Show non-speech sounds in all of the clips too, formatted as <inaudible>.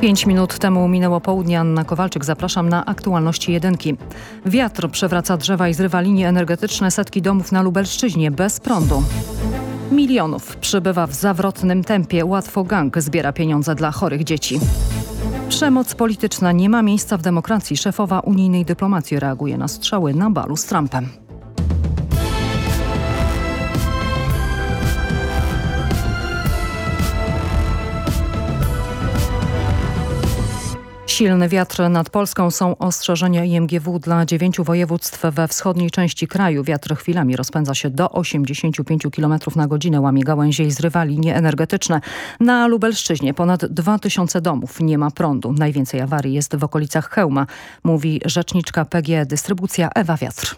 Pięć minut temu minęło południe. Anna Kowalczyk. Zapraszam na aktualności jedynki. Wiatr przewraca drzewa i zrywa linie energetyczne setki domów na Lubelszczyźnie bez prądu. Milionów przybywa w zawrotnym tempie. Łatwo gang zbiera pieniądze dla chorych dzieci. Przemoc polityczna nie ma miejsca w demokracji. Szefowa unijnej dyplomacji reaguje na strzały na balu z Trumpem. Silny wiatr nad Polską są ostrzeżenia IMGW dla dziewięciu województw we wschodniej części kraju. Wiatr chwilami rozpędza się do 85 km na godzinę, łamie gałęzie i zrywa linie energetyczne. Na Lubelszczyźnie ponad 2000 domów nie ma prądu. Najwięcej awarii jest w okolicach Chełma, mówi rzeczniczka PG Dystrybucja Ewa Wiatr.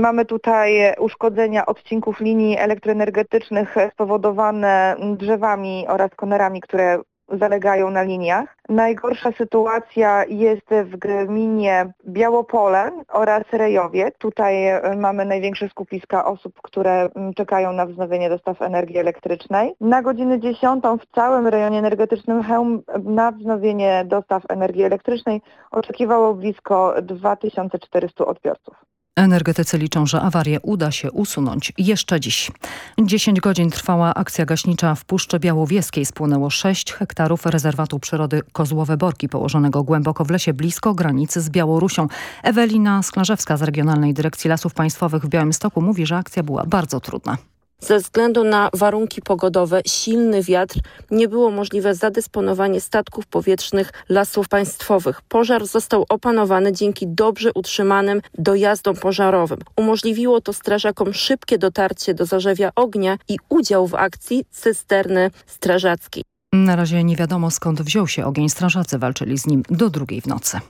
Mamy tutaj uszkodzenia odcinków linii elektroenergetycznych spowodowane drzewami oraz konerami, które zalegają na liniach. Najgorsza sytuacja jest w gminie Białopole oraz Rejowie. Tutaj e, mamy największe skupiska osób, które czekają na wznowienie dostaw energii elektrycznej. Na godzinę 10 w całym rejonie energetycznym Chełm na wznowienie dostaw energii elektrycznej oczekiwało blisko 2400 odbiorców. Energetycy liczą, że awarię uda się usunąć jeszcze dziś. 10 godzin trwała akcja gaśnicza w Puszczy Białowieskiej. Spłonęło 6 hektarów rezerwatu przyrody Kozłowe Borki, położonego głęboko w lesie blisko granicy z Białorusią. Ewelina Sklarzewska z Regionalnej Dyrekcji Lasów Państwowych w Białymstoku mówi, że akcja była bardzo trudna. Ze względu na warunki pogodowe, silny wiatr, nie było możliwe zadysponowanie statków powietrznych lasów państwowych. Pożar został opanowany dzięki dobrze utrzymanym dojazdom pożarowym. Umożliwiło to strażakom szybkie dotarcie do zarzewia ognia i udział w akcji cysterny strażackiej. Na razie nie wiadomo skąd wziął się ogień. Strażacy walczyli z nim do drugiej w nocy.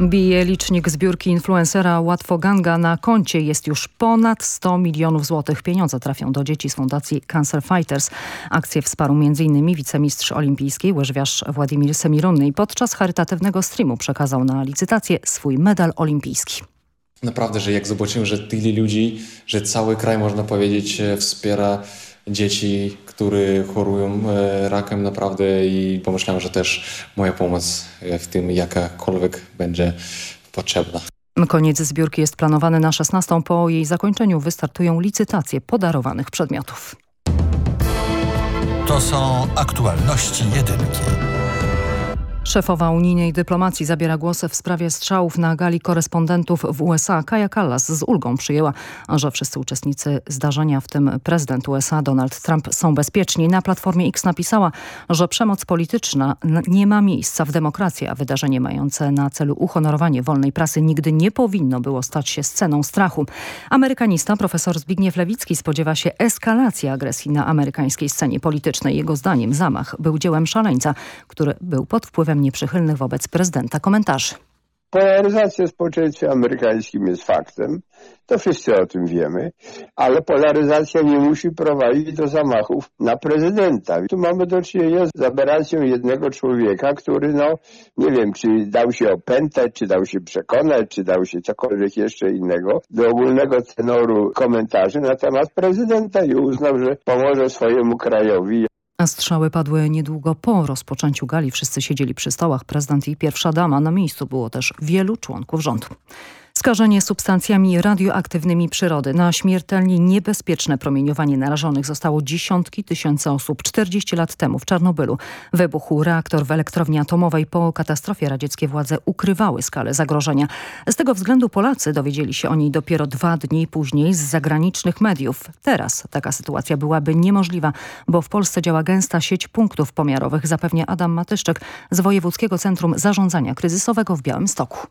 Bije licznik zbiórki influencera Łatwo Ganga na koncie. Jest już ponad 100 milionów złotych. Pieniądze trafią do dzieci z Fundacji Cancer Fighters. Akcję wsparł m.in. wicemistrz olimpijski łyżwiarz Władimir Semirunny podczas charytatywnego streamu przekazał na licytację swój medal olimpijski. Naprawdę, że jak zobaczymy, że tyle ludzi, że cały kraj można powiedzieć wspiera dzieci, które chorują e, rakiem naprawdę i pomyślałem, że też moja pomoc w tym jakakolwiek będzie potrzebna. Koniec zbiórki jest planowany na 16. Po jej zakończeniu wystartują licytacje podarowanych przedmiotów. To są aktualności jedynki. Szefowa unijnej dyplomacji zabiera głos w sprawie strzałów na gali korespondentów w USA. Kaja Kallas z ulgą przyjęła, że wszyscy uczestnicy zdarzenia, w tym prezydent USA Donald Trump, są bezpieczni. Na Platformie X napisała, że przemoc polityczna nie ma miejsca w demokracji, a wydarzenie mające na celu uhonorowanie wolnej prasy nigdy nie powinno było stać się sceną strachu. Amerykanista profesor Zbigniew Lewicki spodziewa się eskalacji agresji na amerykańskiej scenie politycznej. Jego zdaniem zamach był dziełem szaleńca, który był pod wpływem nieprzychylnych wobec prezydenta komentarzy. Polaryzacja społeczeństwa amerykańskim jest faktem, to wszyscy o tym wiemy, ale polaryzacja nie musi prowadzić do zamachów na prezydenta. Tu mamy do czynienia z aberracją jednego człowieka, który no nie wiem, czy dał się opętać, czy dał się przekonać, czy dał się cokolwiek jeszcze innego do ogólnego tenoru komentarzy na temat prezydenta i uznał, że pomoże swojemu krajowi. Strzały padły niedługo po rozpoczęciu gali. Wszyscy siedzieli przy stołach. Prezydent i pierwsza dama. Na miejscu było też wielu członków rządu. Skażenie substancjami radioaktywnymi przyrody na śmiertelnie niebezpieczne promieniowanie narażonych zostało dziesiątki tysięcy osób. 40 lat temu w Czarnobylu wybuchł reaktor w elektrowni atomowej. Po katastrofie radzieckie władze ukrywały skalę zagrożenia. Z tego względu Polacy dowiedzieli się o niej dopiero dwa dni później z zagranicznych mediów. Teraz taka sytuacja byłaby niemożliwa, bo w Polsce działa gęsta sieć punktów pomiarowych, zapewnia Adam Matyszczek z Wojewódzkiego Centrum Zarządzania Kryzysowego w Białymstoku.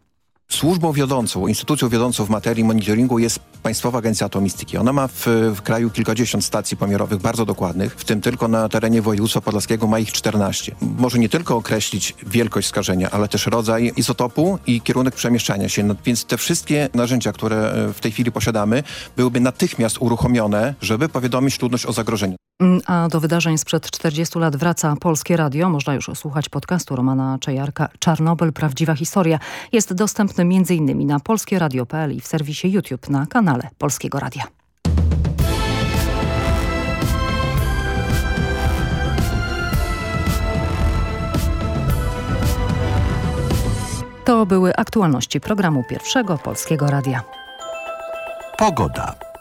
Służbą wiodącą, instytucją wiodącą w materii monitoringu jest Państwowa Agencja Atomistyki. Ona ma w, w kraju kilkadziesiąt stacji pomiarowych bardzo dokładnych, w tym tylko na terenie województwa podlaskiego ma ich 14. Może nie tylko określić wielkość skażenia, ale też rodzaj izotopu i kierunek przemieszczania się. No, więc te wszystkie narzędzia, które e, w tej chwili posiadamy, byłyby natychmiast uruchomione, żeby powiadomić ludność o zagrożeniu. Mm, A do wydarzeń sprzed 40 lat wraca Polskie Radio. Można już słuchać podcastu Romana Czejarka Czarnobyl. Prawdziwa historia. Jest dostępny m.in. na polskieradio.pl i w serwisie YouTube na kanale Polskiego Radia. To były aktualności programu Pierwszego Polskiego Radia. Pogoda.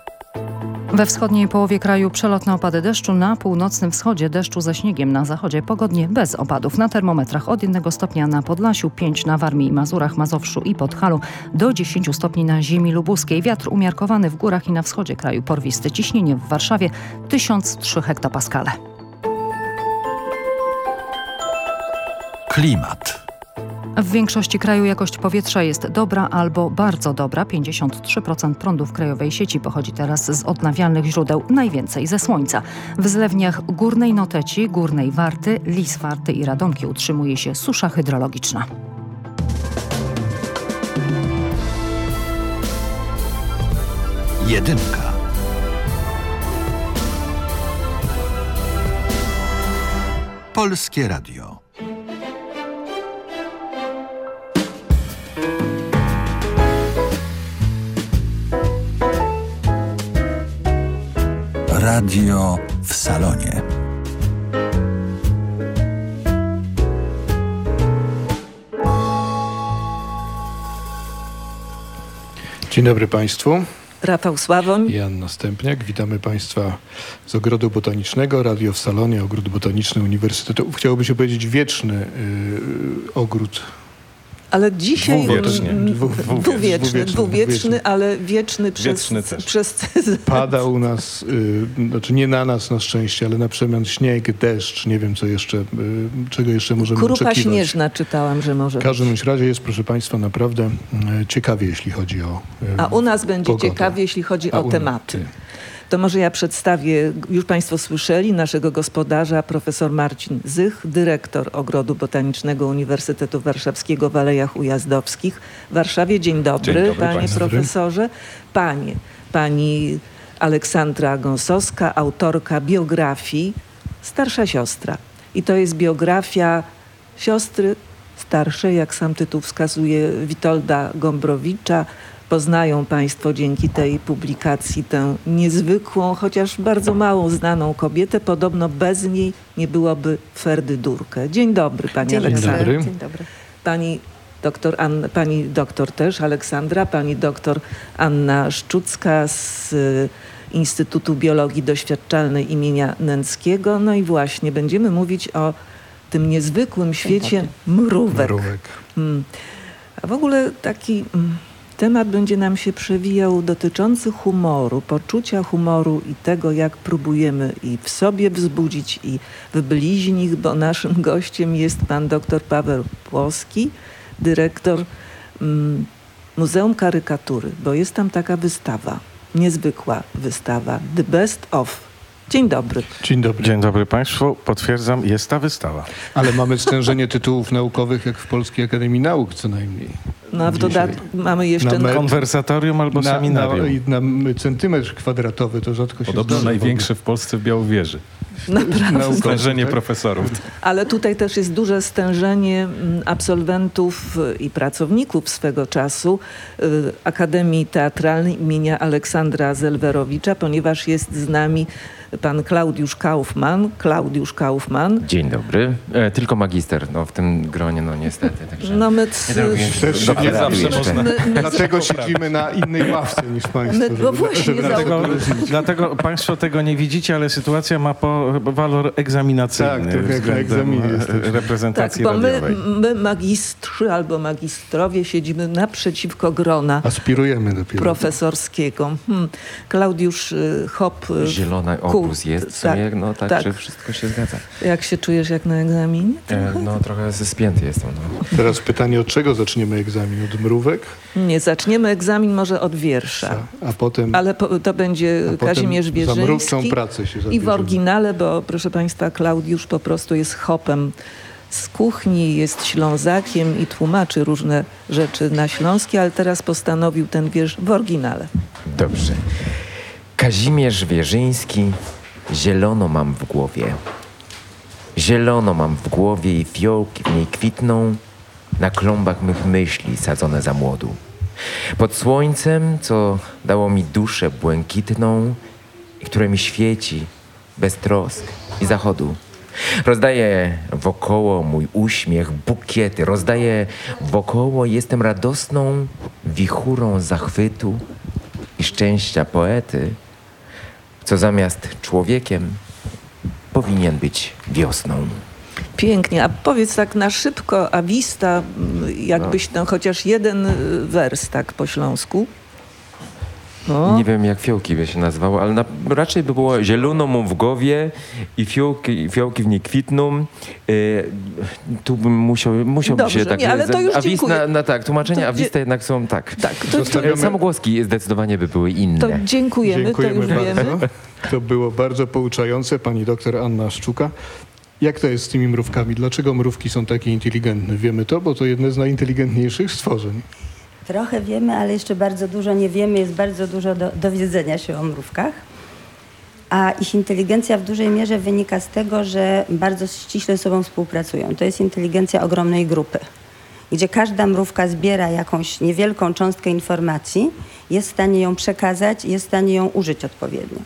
We wschodniej połowie kraju przelotne opady deszczu, na północnym wschodzie deszczu ze śniegiem, na zachodzie pogodnie bez opadów. Na termometrach od 1 stopnia na Podlasiu, 5 na Warmii i Mazurach, Mazowszu i Podhalu, do 10 stopni na ziemi lubuskiej. Wiatr umiarkowany w górach i na wschodzie kraju, porwisty ciśnienie w Warszawie 1003 hektopaskale. Klimat. W większości kraju jakość powietrza jest dobra albo bardzo dobra. 53% prądu w krajowej sieci pochodzi teraz z odnawialnych źródeł, najwięcej ze słońca. W zlewniach Górnej Noteci, Górnej Warty, Lis Warty i Radomki utrzymuje się susza hydrologiczna. Jedynka. Polskie Radio. Radio w salonie. Dzień dobry Państwu. Rafał Sławoń. Jan Następniak. Witamy Państwa z Ogrodu Botanicznego, Radio w Salonie, Ogród Botaniczny Uniwersytetu. Chciałoby się powiedzieć wieczny yy, ogród. Ale dzisiaj Dwuwieczny. Dwu- dwuwieczny, dwuwieczny, dwuwieczny, dwuwieczny. ale wieczny przez, Wieczny też. przez Pada u nas, yy, znaczy nie na nas na szczęście, ale na przemian śnieg, deszcz, nie wiem co jeszcze, yy, czego jeszcze możemy Kurupa oczekiwać. śnieżna czytałam, że może W każdym razie jest, proszę Państwa, naprawdę yy, ciekawie, jeśli chodzi o yy, A u nas będzie pogodę. ciekawie, jeśli chodzi A o tematy. ty. To może ja przedstawię, już Państwo słyszeli, naszego gospodarza, profesor Marcin Zych, dyrektor Ogrodu Botanicznego Uniwersytetu Warszawskiego w Alejach Ujazdowskich w Warszawie. Dzień dobry, Dzień dobry panie państwu. profesorze. Panie, pani Aleksandra Gąsowska, autorka biografii Starsza Siostra. I to jest biografia siostry starszej, jak sam tytuł wskazuje, Witolda Gombrowicza. Poznają Państwo dzięki tej publikacji tę niezwykłą, chociaż bardzo mało znaną kobietę. Podobno bez niej nie byłoby Ferdy Durkę. Dzień dobry, Pani Dzień Aleksandra. dobry. Dzień dobry. Pani doktor, Anna, pani doktor też, Aleksandra, pani doktor Anna Szczucka z y, Instytutu Biologii Doświadczalnej imienia Nęckiego. No i właśnie będziemy mówić o tym niezwykłym świecie mrówek. Mrówek. Mm. A w ogóle taki mm, temat będzie nam się przewijał dotyczący humoru, poczucia humoru i tego, jak próbujemy i w sobie wzbudzić, i w bliźnich, bo naszym <laughs> gościem jest pan dr Paweł Płoski, dyrektor mm, Muzeum Karykatury, bo jest tam taka wystawa, niezwykła wystawa, The Best of. Dzień dobry. Dzień dobry. Dzień dobry Państwu. Potwierdzam, jest ta wystawa. Ale mamy stężenie tytułów naukowych jak w Polskiej Akademii Nauk co najmniej. No a w dodatku mamy jeszcze... Na Konwersatorium albo na, seminarium. Na, na centymetr kwadratowy to rzadko się Podobno zdarza. największy w Polsce w Białowieży. Naprawdę. Stężenie tak? profesorów. Ale tutaj też jest duże stężenie mm, absolwentów i pracowników swego czasu y, Akademii Teatralnej imienia Aleksandra Zelwerowicza, ponieważ jest z nami pan Klaudiusz Kaufmann. Klaudiusz Kaufmann. Dzień dobry. E, tylko magister no, w tym gronie, no niestety. Także No my, nie robię Też nie zawsze jeszcze. można- my, my, Dlatego siedzimy na innej ławce niż państwo. My- żeby- no właśnie, żeby Dlatego, dlatego Państwo tego nie widzicie, ale sytuacja ma po walor egzaminacyjny Tak, trochę jak na względem egzaminie e, jesteśmy. Tak, reprezentacji bo my, radiowej. my magistrzy albo magistrowie siedzimy naprzeciwko grona Aspirujemy dopiero. profesorskiego. Hmm. Klaudiusz y, Hop. y, Zielona obóz jest w tak, sumie, no tak, tak. że wszystko się zgadza. Jak się czujesz jak na egzaminie? E, no trochę spięty jestem. No. Teraz pytanie, od czego zaczniemy egzamin? Od mrówek? Nie, zaczniemy egzamin może od wiersza. A potem, Ale po, to będzie Kazimierz za mrówczą Wierzyński. pracę się I w zabierzemy. oryginale, bo proszę Państwa, Klaudiusz po prostu jest hopem z kuchni, jest Ślązakiem i tłumaczy różne rzeczy na śląskie, ale teraz postanowił ten wiersz w oryginale. Dobrze. Kazimierz Wierzyński, zielono mam w głowie. Zielono mam w głowie i fiołki w niej kwitną na klombach mych myśli sadzone za młodu. Pod słońcem, co dało mi duszę błękitną i które mi świeci bez trosk i zachodu. Rozdaję wokoło mój uśmiech, bukiety, rozdaję wokoło jestem radosną wichurą zachwytu i szczęścia poety, co zamiast człowiekiem powinien być wiosną. Pięknie, a powiedz tak na szybko, a wista, mm, jakbyś no, chociaż jeden y, wers tak po śląsku. No. Nie wiem, jak fiołki by się nazywało, ale na, raczej by było zielono mu w głowie i fiołki, fiołki w niej kwitną. Y, tu bym musiał, musiałby Dobrze, się tak... nie, ale to już a wis, dziękuję. na, na, tak, tłumaczenia, To jednak są tak. Tak, to, to, Zostawiamy- Samogłoski zdecydowanie by były inne. to dziękujemy, Dziękujemy to już bardzo. wiemy. To było bardzo pouczające. Pani doktor Anna Szczuka. Jak to jest z tymi mrówkami? Dlaczego mrówki są takie inteligentne? Wiemy to, bo to jedne z najinteligentniejszych stworzeń. Trochę wiemy, ale jeszcze bardzo dużo nie wiemy. Jest bardzo dużo do, dowiedzenia się o mrówkach. A ich inteligencja w dużej mierze wynika z tego, że bardzo ściśle ze sobą współpracują. To jest inteligencja ogromnej grupy, gdzie każda mrówka zbiera jakąś niewielką cząstkę informacji, jest w stanie ją przekazać jest w stanie ją użyć odpowiednio.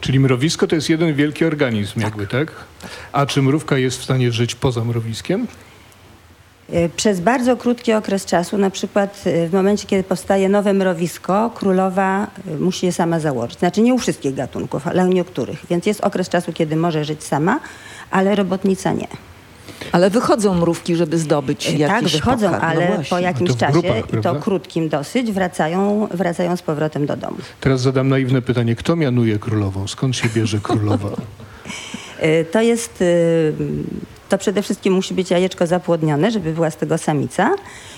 Czyli mrowisko to jest jeden wielki organizm jakby, tak? A czy mrówka jest w stanie żyć poza mrowiskiem? Y, Przez bardzo krótki okres czasu, na przykład y, w momencie, kiedy powstaje nowe mrowisko, królowa y, musi je sama założyć. Znaczy nie u wszystkich gatunków, ale u niektórych. Więc jest okres czasu, kiedy może żyć sama, ale robotnica nie. Ale wychodzą mrówki, żeby zdobyć Y, jakiś tak, wychodzą, pokarm. No ale właśnie. po jakimś czasie, grupach, i to krótkim dosyć, wracają, wracają z powrotem do domu. Teraz zadam naiwne pytanie. Kto mianuje królową? Skąd się bierze królowa? <laughs> To jest, y, to przede wszystkim musi być jajeczko zapłodnione, żeby była z tego samica.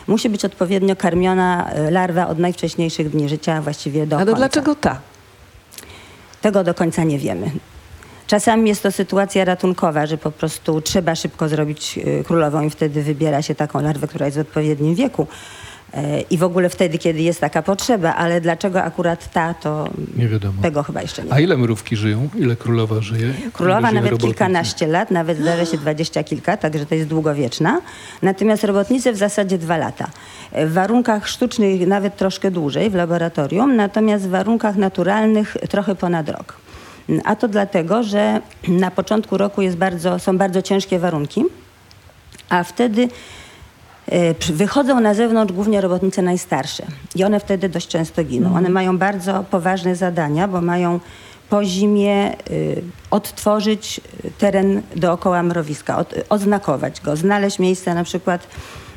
Musi być odpowiednio karmiona y, larwa od najwcześniejszych dni życia, właściwie do Ale końca. dlaczego ta? Tego do końca nie wiemy. Czasami jest to sytuacja ratunkowa, że po prostu trzeba szybko zrobić y, królową i wtedy wybiera się taką larwę, która jest w odpowiednim wieku. Y, I w ogóle wtedy, kiedy jest taka potrzeba, ale dlaczego akurat ta, to Nie wiadomo. tego chyba jeszcze nie A ile mrówki żyją? Ile królowa żyje? Królowa Ile żyje nawet robotnicy? kilkanaście lat, nawet zdarza się dwadzieścia kilka, także to jest długowieczna. Natomiast robotnicy w zasadzie dwa lata. W warunkach sztucznych nawet troszkę dłużej w laboratorium, natomiast w warunkach naturalnych trochę ponad rok. A to dlatego, że na początku roku jest bardzo, są bardzo ciężkie warunki, a wtedy e, wychodzą na zewnątrz głównie robotnice najstarsze i one wtedy dość często giną. One mają bardzo poważne zadania, bo mają po zimie y, odtworzyć y, teren dookoła mrowiska, od, oznakować go, znaleźć miejsce na przykład,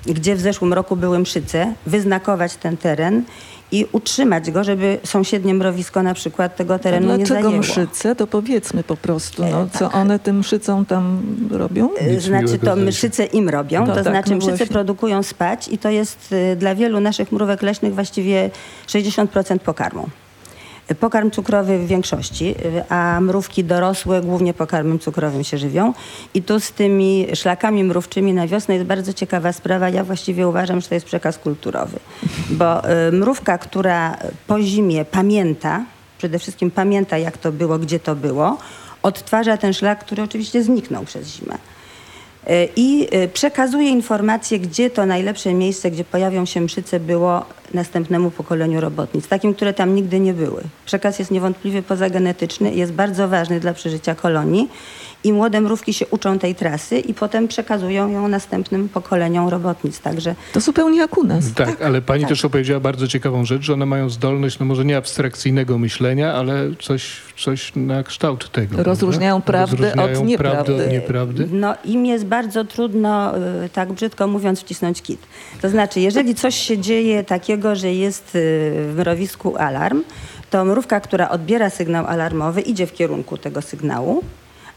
gdzie w zeszłym roku były mszyce, wyznakować ten teren i utrzymać go, żeby sąsiednie mrowisko na przykład tego A terenu nie dlaczego zajęło. mszyce? To powiedzmy po prostu, no, E, co one tym mszycom tam robią? Y, Nic Znaczy to mszyce im robią, No to tak, znaczy no mszyce właśnie. produkują spać i to jest y, dla wielu naszych mrówek leśnych właściwie 60% pokarmu. Pokarm cukrowy w większości, a mrówki dorosłe głównie pokarmem cukrowym się żywią. I tu z tymi szlakami mrówczymi na wiosnę jest bardzo ciekawa sprawa. Ja właściwie uważam, że to jest przekaz kulturowy. Bo y, mrówka, która po zimie pamięta, przede wszystkim pamięta jak to było, gdzie to było, odtwarza ten szlak, który oczywiście zniknął przez zimę. E, I e, przekazuje informacje, gdzie to najlepsze miejsce, gdzie pojawią się mszyce, było następnemu pokoleniu robotnic, takim, które tam nigdy nie były. Przekaz jest niewątpliwie pozagenetyczny, jest bardzo ważny dla przeżycia kolonii i młode mrówki się uczą tej trasy i potem przekazują ją następnym pokoleniom robotnic. Także To zupełnie jak u nas. Tak, ale pani tak. też opowiedziała bardzo ciekawą rzecz, że one mają zdolność, no może nie abstrakcyjnego myślenia, ale coś, coś na kształt tego. Rozróżniają prawda? prawdę od Rozróżniają prawdę nieprawdy. od nieprawdy. No im jest bardzo trudno, y, tak brzydko mówiąc, wcisnąć kit. To znaczy, jeżeli coś się dzieje takiego, że jest y, w mrowisku alarm, to mrówka, która odbiera sygnał alarmowy, idzie w kierunku tego sygnału,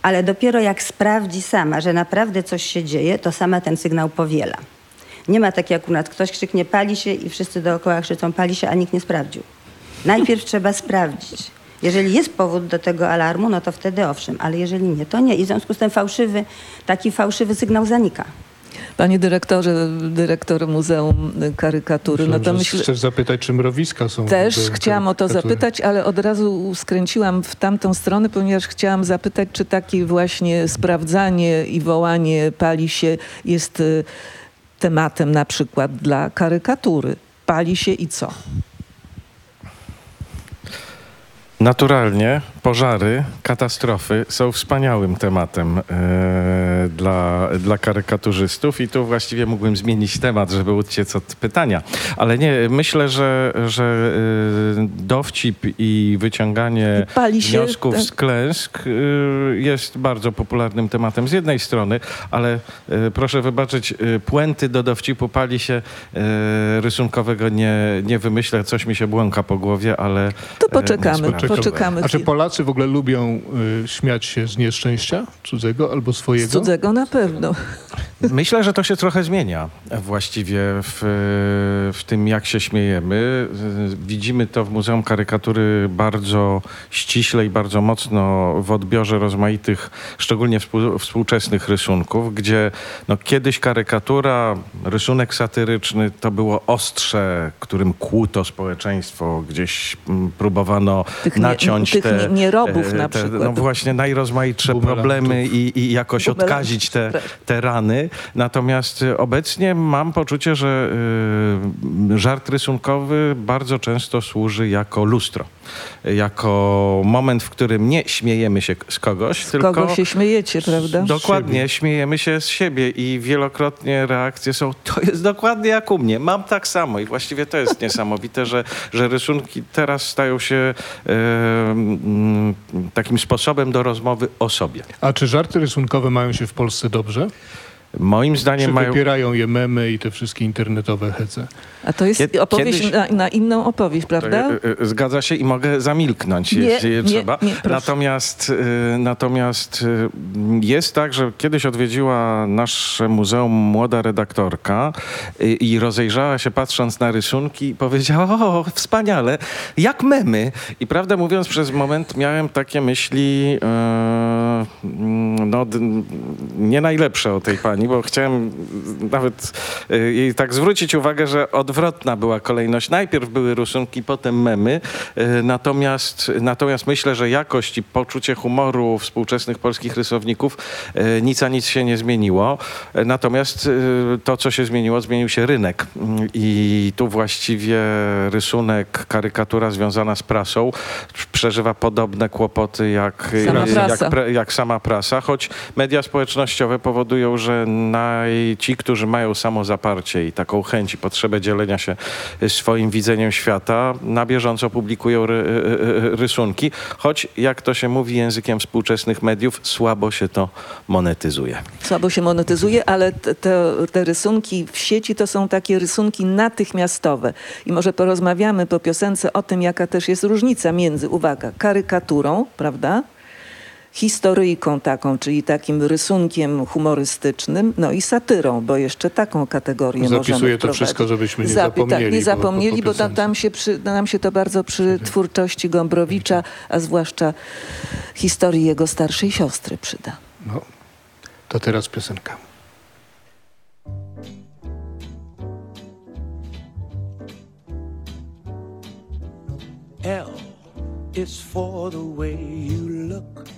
ale dopiero jak sprawdzi sama, że naprawdę coś się dzieje, to sama ten sygnał powiela. Nie ma tak jak u nas, ktoś krzyknie pali się i wszyscy dookoła krzyczą pali się, a nikt nie sprawdził. Najpierw <laughs> trzeba sprawdzić. Jeżeli jest powód do tego alarmu, no to wtedy owszem, ale jeżeli nie, to nie. I w związku z tym fałszywy, taki fałszywy sygnał zanika. Panie dyrektorze, dyrektor Muzeum Karykatury, no to Myślałem, myślę... Chcesz zapytać, czym mrowiska są? Też chciałam o to zapytać, ale od razu skręciłam w tamtą stronę, ponieważ chciałam zapytać, czy takie właśnie sprawdzanie i wołanie pali się jest y, tematem na przykład dla karykatury. Pali się i co? Naturalnie pożary, katastrofy są wspaniałym tematem e, dla, dla karykaturzystów i tu właściwie mógłbym zmienić temat, żeby uciec od pytania. Ale nie, myślę, że, że e, dowcip i wyciąganie Pali się, wniosków tak. z klęsk e, jest bardzo popularnym tematem z jednej strony, ale e, proszę wybaczyć, e, puenty do dowcipu pali się e, rysunkowego nie, nie wymyślę, coś mi się błąka po głowie, ale... To poczekamy, poczekamy. A czy chwilę. Polacy w ogóle lubią y, śmiać się z nieszczęścia cudzego albo swojego? Z cudzego na pewno. Myślę, że to się trochę zmienia właściwie w, w tym, jak się śmiejemy. Widzimy to w Muzeum Karykatury bardzo ściśle i bardzo mocno w odbiorze rozmaitych, szczególnie współ, współczesnych rysunków, gdzie no, kiedyś karykatura, rysunek satyryczny to było ostrze, którym kłuto społeczeństwo, gdzieś mm, próbowano Tych nie- naciąć tych te, nie- nierobów e, na te, przykład. No właśnie najrozmaitsze problemy i, i jakoś odkazić te, tak. te rany. Natomiast y, obecnie mam poczucie, że y, żart rysunkowy bardzo często służy jako lustro. Jako moment, w którym nie śmiejemy się z kogoś, Z tylko kogo się śmiejecie, prawda? dokładnie śmiejemy się z siebie i wielokrotnie reakcje są, to jest dokładnie jak u mnie, mam tak samo i właściwie to jest niesamowite, że, że rysunki teraz stają się e, takim sposobem do rozmowy o sobie. A czy żarty rysunkowe mają się w Polsce dobrze? Moim zdaniem mają... wypierają je memy i te wszystkie internetowe hece? A to jest Kiedy- opowieść kiedyś- na, na inną opowieść, prawda? E, e, Zgadza się i mogę zamilknąć, Nie, jeśli nie, trzeba. nie, natomiast e, natomiast e, jest tak, że kiedyś odwiedziła nasze muzeum młoda redaktorka e, i rozejrzała się patrząc na rysunki i powiedziała, o wspaniale, jak memy. I prawdę mówiąc przez moment miałem takie myśli e, mm, no, d- nie najlepsze o tej pani, bo chciałem nawet jej tak zwrócić uwagę, że odwrotna była kolejność. Najpierw były rysunki, potem memy. E, Natomiast, natomiast myślę, że jakość i poczucie humoru współczesnych polskich rysowników e, nic a nic się nie zmieniło. Natomiast to, co się zmieniło, zmienił się rynek. I tu właściwie rysunek, karykatura związana z prasą przeżywa podobne kłopoty jak, Sama jak, jak sama prasa, choć media społecznościowe powodują, że naj, ci, którzy mają samozaparcie i taką chęć i potrzebę dzielenia się swoim widzeniem świata, na bieżąco publikują ry, ry, rysunki, choć jak to się mówi językiem współczesnych mediów, słabo się to monetyzuje. Słabo się monetyzuje, ale te, te rysunki w sieci to są takie rysunki natychmiastowe. I może porozmawiamy po piosence o tym, jaka też jest różnica między, uwaga, karykaturą, prawda? Historyjką taką, czyli takim rysunkiem humorystycznym, no i satyrą, bo jeszcze taką kategorię możemy Zapisuję to wszystko, żebyśmy nie Zapi- zapomnieli. Tak, nie po- zapomnieli, po bo tam, tam, się przy, nam się to bardzo przy twórczości Gombrowicza, a zwłaszcza historii jego starszej siostry przyda. No, to teraz piosenka. L is for the way you look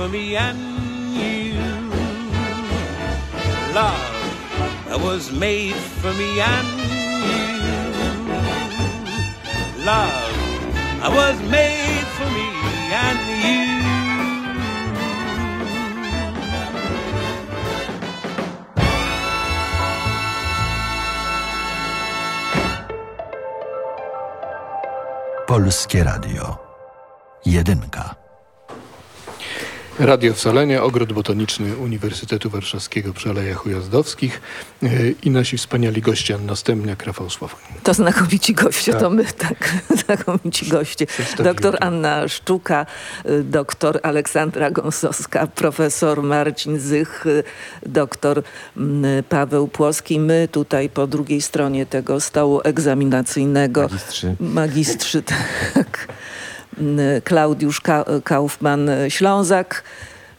for me and you. Love that was made for me and you. Love was made for me and you. Polskie Radio. Jedynka. Radio w Salenie, Ogród Botaniczny Uniwersytetu Warszawskiego przy Alejach Ujazdowskich yy, i nasi wspaniali goście Anna Stemniak, Rafał Sławoń. To znakomici goście, Tak. to my, tak, <laughs> znakomici goście. Doktor Anna Sztuka, y, doktor Aleksandra Gąsowska, profesor Marcin Zych, y, doktor mm, Paweł Płoski. My tutaj po drugiej stronie tego stołu egzaminacyjnego. Magistrzy. Magistrzy, <laughs> tak. Mm, Klaudiusz Ka- Kaufman-Ślązak,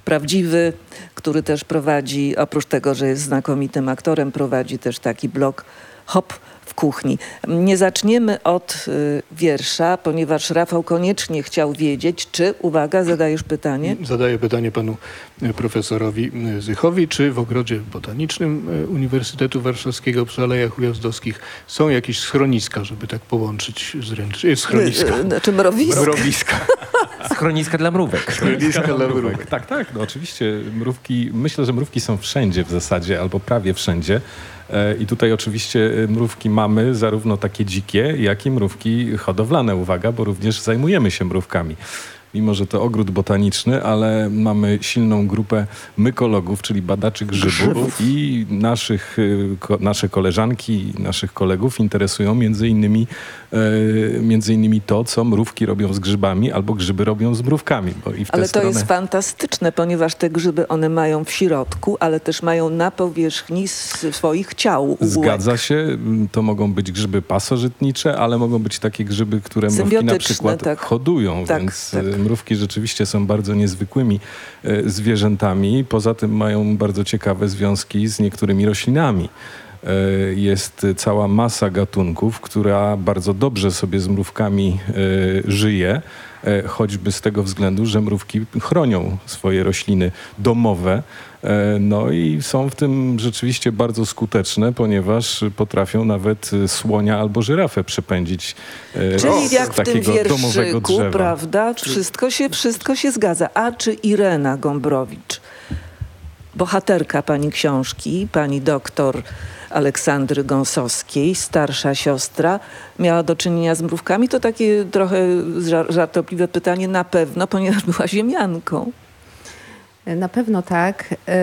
prawdziwy, który też prowadzi, oprócz tego, że jest znakomitym aktorem, prowadzi też taki blog Hop w kuchni. Nie zaczniemy od y, wiersza, ponieważ Rafał koniecznie chciał wiedzieć, czy, uwaga, zadajesz pytanie? Zadaję pytanie panu e, profesorowi e, Zychowi, czy w ogrodzie botanicznym Uniwersytetu Warszawskiego przy Alejach Ujazdowskich są jakieś schroniska, żeby tak połączyć zręcznie? Jest schroniska. Y, y, Znaczy mrowiska? Mrowiska. <laughs> Schroniska dla mrówek. Schroniska dla mrówek. Tak, tak, no oczywiście mrówki, myślę, że mrówki są wszędzie w zasadzie, albo prawie wszędzie. E, I tutaj oczywiście e, mrówki mamy, zarówno takie dzikie, jak i mrówki hodowlane. Uwaga, bo również zajmujemy się mrówkami. Mimo, że to ogród botaniczny, ale mamy silną grupę mykologów, czyli badaczy grzybów, Grzybów. i naszych, e, ko, nasze koleżanki, naszych kolegów interesują między innymi, między innymi to, co mrówki robią z grzybami, albo grzyby robią z mrówkami. Ale to stronę... jest fantastyczne, ponieważ te grzyby one mają w środku, ale też mają na powierzchni swoich ciał. ułek. Zgadza się, to mogą być grzyby pasożytnicze, ale mogą być takie grzyby, które mrówki na przykład tak. hodują, Tak, więc tak. e, mrówki rzeczywiście są bardzo niezwykłymi e, zwierzętami. Poza tym mają bardzo ciekawe związki z niektórymi roślinami. E, Jest cała masa gatunków, która bardzo dobrze sobie z mrówkami e, żyje, e, choćby z tego względu, że mrówki chronią swoje rośliny domowe. No i są w tym rzeczywiście bardzo skuteczne, ponieważ potrafią nawet słonia albo żyrafę przepędzić Czyli z jak w tym takiego domowego wierszyku, drzewa. prawda? Wszystko się, wszystko się zgadza. A czy Irena Gombrowicz, bohaterka pani książki, pani doktor Aleksandry Gąsowskiej, starsza siostra, miała do czynienia z mrówkami? To takie trochę żar- żartobliwe pytanie na pewno, ponieważ była ziemianką. Na pewno tak. E,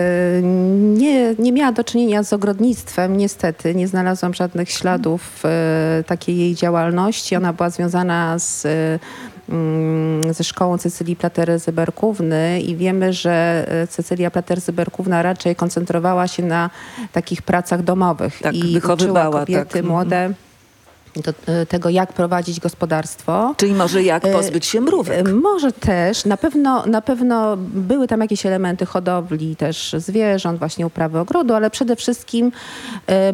nie, nie miała do czynienia z ogrodnictwem, niestety. Nie znalazłam żadnych śladów e, takiej jej działalności. Ona była związana z ze szkołą Cecylii Platery-Zyberkówny i wiemy, że e, Cecylia Platery-Zyberkówna raczej koncentrowała się na takich pracach domowych Tak, i wychowywała, kobiety tak. młode do e, tego, jak prowadzić gospodarstwo. Czyli może jak E, pozbyć się mrówek. e, Może też. Na pewno, na pewno były tam jakieś elementy hodowli też zwierząt, właśnie uprawy ogrodu, ale przede wszystkim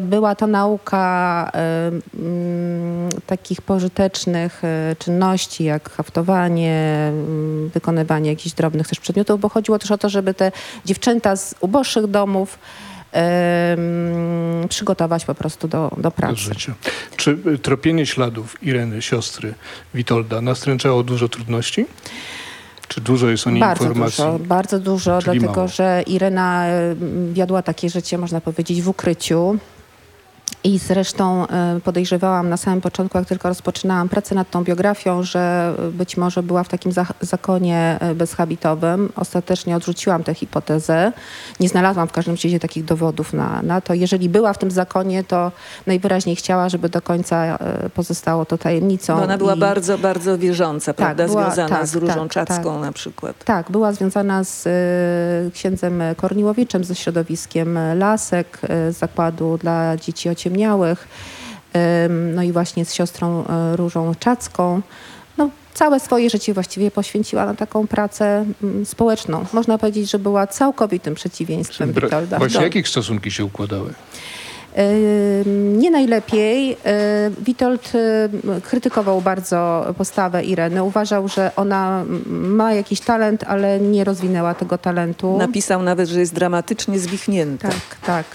była to nauka mm, takich pożytecznych czynności, jak haftowanie, mm, wykonywanie jakichś drobnych też przedmiotów, bo chodziło też o to, żeby te dziewczęta z uboższych domów przygotować po prostu do, do pracy. życia. Czy y, tropienie śladów Ireny, siostry Witolda, nastręczało dużo trudności? Czy dużo jest o niej Bardzo informacji? dużo, bardzo dużo, Czyli dlatego mało. że Irena wiodła takie życie, można powiedzieć, w ukryciu. I zresztą e, podejrzewałam na samym początku, jak tylko rozpoczynałam pracę nad tą biografią, że być może była w takim zakonie e, bezhabitowym. Ostatecznie odrzuciłam tę hipotezę. Nie znalazłam w każdym razie takich dowodów na, na to. Jeżeli była w tym zakonie, to najwyraźniej chciała, żeby do końca e, pozostało to tajemnicą. Bo ona była I- bardzo, bardzo wierząca, prawda? była- Związana tak, z Różą tak, Czacką tak. na przykład. Tak, była związana z e, księdzem Korniłowiczem, ze środowiskiem Lasek, z zakładu dla dzieci ociemniałych, em, no i właśnie z siostrą e, Różą Czacką. No, całe swoje życie właściwie poświęciła na taką pracę mm, społeczną. Można powiedzieć, że była całkowitym przeciwieństwem Witolda. Właśnie jakie stosunki się układały? Nie najlepiej. Y, Witold y, krytykował bardzo postawę Ireny. Uważał, że ona ma jakiś talent, ale nie rozwinęła tego talentu. Napisał nawet, że jest dramatycznie zwichnięta. Tak, tak.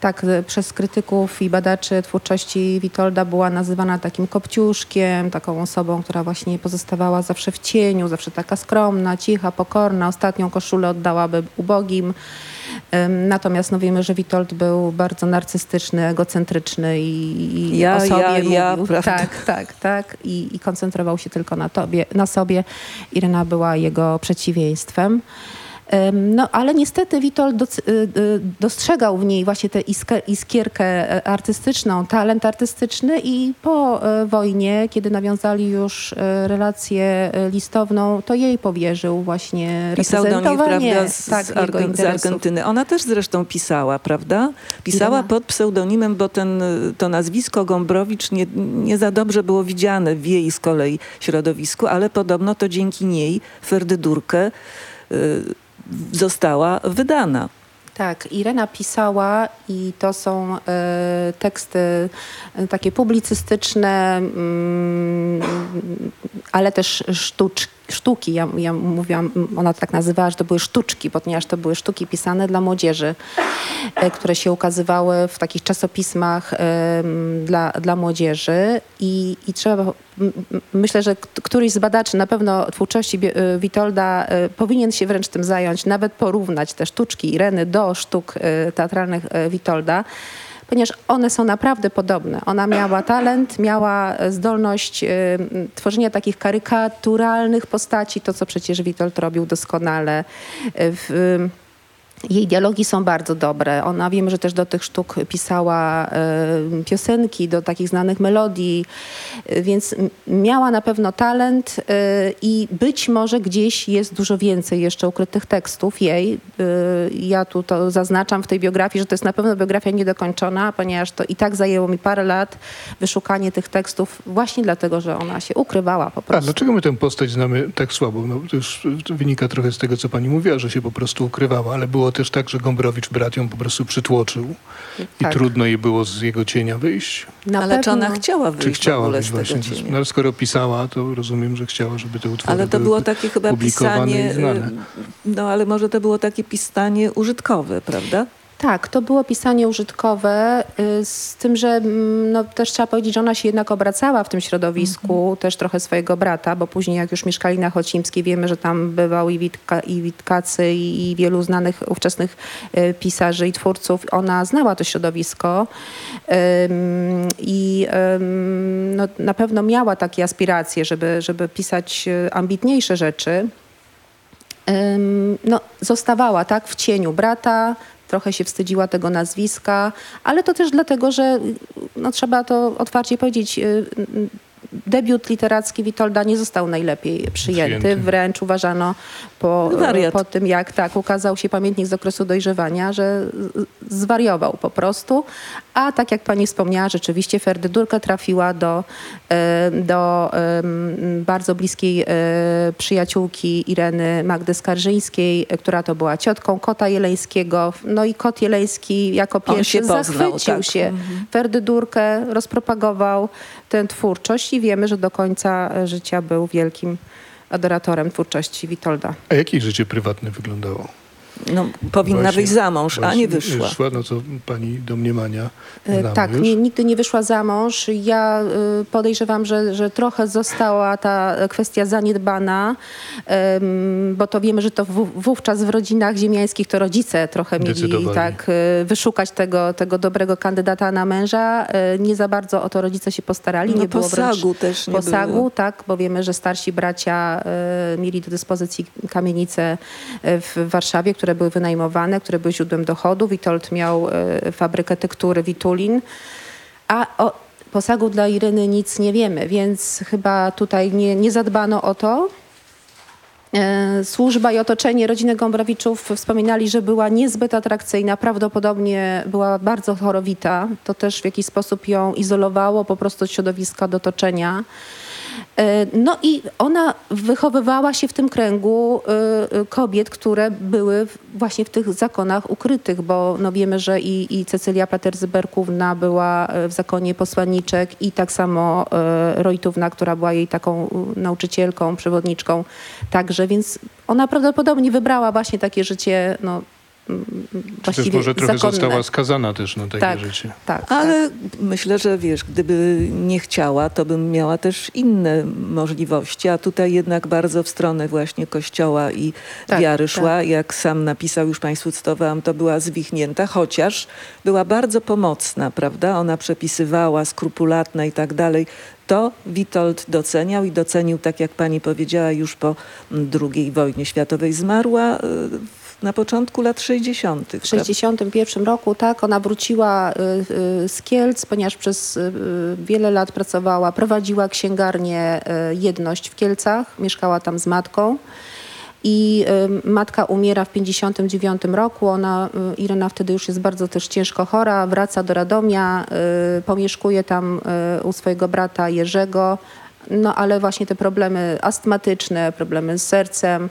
Tak, y, przez krytyków i badaczy twórczości Witolda była nazywana takim kopciuszkiem, taką osobą, która właśnie pozostawała zawsze w cieniu, zawsze taka skromna, cicha, pokorna. Ostatnią koszulę oddałaby ubogim. Natomiast no wiemy, że Witold był bardzo narcystyczny, egocentryczny i, i Ja, o sobie ja, ja, mówił. prawda? Tak, tak, tak. I, I koncentrował się tylko na, tobie, na sobie. Irena była jego przeciwieństwem. No, ale niestety Witold y, y, dostrzegał w niej właśnie tę iskierkę e, artystyczną, talent artystyczny i po e, wojnie, kiedy nawiązali już e, relację listowną, to jej powierzył właśnie Pisał do niej, reprezentowanie prawda, z, tak, z, Argen- z. Argentyny. Ona też zresztą pisała, prawda? Pisała Irena. pod pseudonimem, bo ten, to nazwisko Gombrowicz nie, nie za dobrze było widziane w jej z kolei środowisku, ale podobno to dzięki niej Ferdydurkę y, została wydana. Tak, Irena pisała i to są e, teksty e, takie publicystyczne, mm, ale też sztucz, sztuki. Ja, ja mówiłam, ona tak nazywała, że to były sztuczki, ponieważ to były sztuki pisane dla młodzieży, e, które się ukazywały w takich czasopismach dla, dla młodzieży i, i trzeba, myślę, że któryś z badaczy na pewno twórczości e, Witolda e, powinien się wręcz tym zająć, nawet porównać te sztuczki Ireny do sztuk teatralnych Witolda ponieważ one są naprawdę podobne. Ona miała talent, miała e, zdolność m, tworzenia takich karykaturalnych postaci, to co przecież Witold robił doskonale. Em, jej dialogi są bardzo dobre. Ona wiemy, że też do tych sztuk pisała e, piosenki, do takich znanych melodii, e, więc miała na pewno talent e, i być może gdzieś jest dużo więcej jeszcze ukrytych tekstów jej. Ja tu to zaznaczam w tej biografii, że to jest na pewno biografia niedokończona, ponieważ to i tak zajęło mi parę lat wyszukanie tych tekstów właśnie dlatego, że ona się ukrywała po A prostu. dlaczego my tę postać znamy tak słabo? No, to już wynika trochę z tego, co pani mówiła, że się po prostu ukrywała, ale było też tak, że Gombrowicz brat ją po prostu przytłoczył i Tak. trudno jej było z jego cienia wyjść. Na Ale czy ona pewno- chciała Czy wyjść w chciała ogóle wyjść właśnie? cienia? No, ale skoro pisała, to rozumiem, że chciała, żeby te utwory Ale to były było takie chyba pisanie, y, no ale może to było takie pisanie użytkowe, prawda? Tak, to było pisanie użytkowe, y, z tym, że mm, no, też trzeba powiedzieć, że ona się jednak obracała w tym środowisku, też trochę swojego brata, bo później jak już mieszkali na Chocimskiej, wiemy, że tam bywał i, Witka, i Witkacy i, i wielu znanych ówczesnych y, pisarzy i twórców. Ona znała to środowisko i ym, no, na pewno miała takie aspiracje, żeby, żeby pisać y, ambitniejsze rzeczy. no, zostawała tak w cieniu brata, trochę się wstydziła tego nazwiska, ale to też dlatego, że no, trzeba to otwarcie powiedzieć, y, debiut literacki Witolda nie został najlepiej przyjęty. Przyjęty. Wręcz uważano po, Wariat. po tym, jak tak ukazał się pamiętnik z okresu dojrzewania, że zwariował po prostu. A tak jak pani wspomniała, rzeczywiście Ferdydurka trafiła do, e, do bardzo bliskiej e, przyjaciółki Ireny Magdy Skarżyńskiej, która to była ciotką kota jeleńskiego. No i kot jeleński jako pierwszy się poznał, zachwycił tak. się Ferdydurkę, rozpropagował tę twórczość i wiemy, że do końca życia był wielkim adoratorem twórczości Witolda. A jak jej życie prywatne wyglądało? No, powinna Właśnie- wyjść za mąż, a nie wyszła. Wyszła, no to pani domniemania E, Tak, już. nie, nigdy nie wyszła za mąż. Ja y, podejrzewam, że, że trochę została ta kwestia zaniedbana, em, bo to wiemy, że to w, wówczas w rodzinach ziemiańskich to rodzice trochę mieli tak y, wyszukać tego, tego dobrego kandydata na męża. E, Nie za bardzo o to rodzice się postarali. No, nie było wręcz posagu też nie posagu, było. tak, bo wiemy, że starsi bracia e, mieli do dyspozycji kamienice e, w Warszawie, które były wynajmowane, które były źródłem dochodu. Witold miał e, fabrykę tektury Witulin, a o posagu dla Iryny nic nie wiemy, więc chyba tutaj nie, nie zadbano o to. E, Służba i otoczenie rodziny Gombrawiczów wspominali, że była niezbyt atrakcyjna, prawdopodobnie była bardzo chorowita. To też w jakiś sposób ją izolowało po prostu od środowiska, od otoczenia. E, No i ona wychowywała się w tym kręgu e, e, kobiet, które były właśnie w tych zakonach ukrytych, bo no wiemy, że i, i Cecylia Paterzberkówna była w zakonie posłanniczek i tak samo Rojtówna, która była jej taką nauczycielką, przewodniczką także, więc ona prawdopodobnie wybrała właśnie takie życie no, mm, Czy też właściwie może trochę zakonne. została skazana też na takie Tak. życie. Tak, Ale myślę, że wiesz, gdyby nie chciała, to bym miała też inne możliwości, a tutaj jednak bardzo w stronę właśnie kościoła i Tak, wiary szła. tak. Jak sam napisał, już Państwu cytowałam, to była zwichnięta, chociaż była bardzo pomocna, prawda? Ona przepisywała, skrupulatna i tak dalej. To Witold doceniał i docenił, tak jak pani powiedziała, już po mm, II wojnie światowej. Zmarła y, w- na początku lat 60. W 1961 roku, tak, ona wróciła y, y, z Kielc, ponieważ przez y, wiele lat pracowała, prowadziła księgarnię Jedność w Kielcach, mieszkała tam z matką. I matka umiera w 59 roku. Ona, Irena wtedy już jest bardzo też ciężko chora, wraca do Radomia, pomieszkuje tam u swojego brata Jerzego. No ale właśnie te problemy astmatyczne, problemy z sercem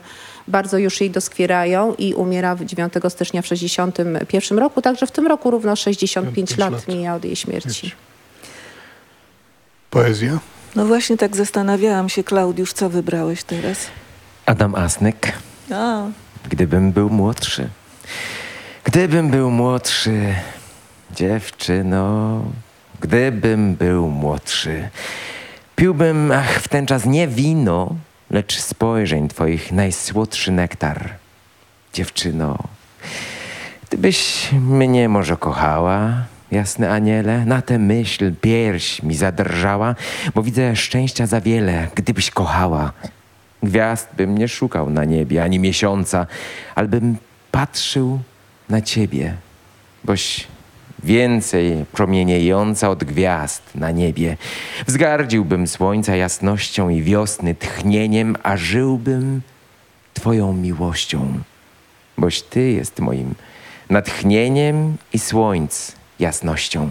bardzo już jej doskwierają i umiera w 9 stycznia w 61 roku. Także w tym roku równo 65 lat, lat. mija od jej śmierci. Poezja? No właśnie tak zastanawiałam się, Klaudiusz, co wybrałeś teraz? Adam Asnyk. A, Gdybym był młodszy. Gdybym był młodszy, dziewczyno, gdybym był młodszy. Piłbym, ach, w ten czas nie wino, lecz spojrzeń twoich najsłodszy nektar. Dziewczyno, gdybyś mnie może kochała, jasny aniele, na tę myśl pierś mi zadrżała, bo widzę szczęścia za wiele, gdybyś kochała. Gwiazd bym nie szukał na niebie, ani miesiąca, albym patrzył na ciebie, boś więcej promieniejąca od gwiazd na niebie. Wzgardziłbym słońca jasnością i wiosny tchnieniem, a żyłbym twoją miłością, boś ty jest moim natchnieniem i słońc jasnością.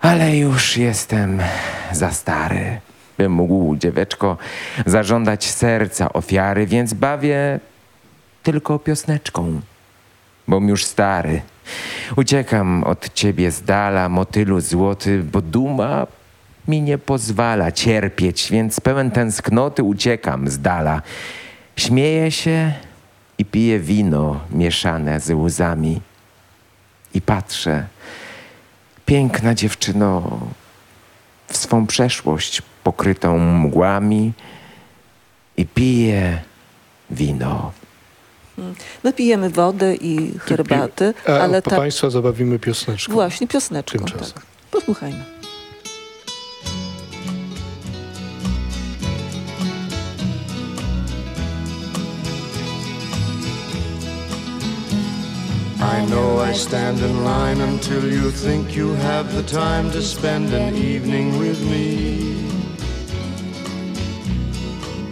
Ale już jestem za stary, bym mógł, dzieweczko, zażądać serca ofiary, więc bawię tylko piosneczką, bom już stary. Uciekam od ciebie z dala, motylu złoty, bo duma mi nie pozwala cierpieć, więc pełen tęsknoty uciekam z dala. Śmieję się i piję wino mieszane z łzami. I patrzę, piękna dziewczyno, w swą przeszłość pokrytą mgłami i piję wino. Hmm. No, Wypijemy wodę i herbaty. A ale po ta... Państwa zabawimy piosneczką. Właśnie, piosneczką. Tak. Tymczasem. Tak. Posłuchajmy. I know I stand in line until you think you have the time to spend an evening with me.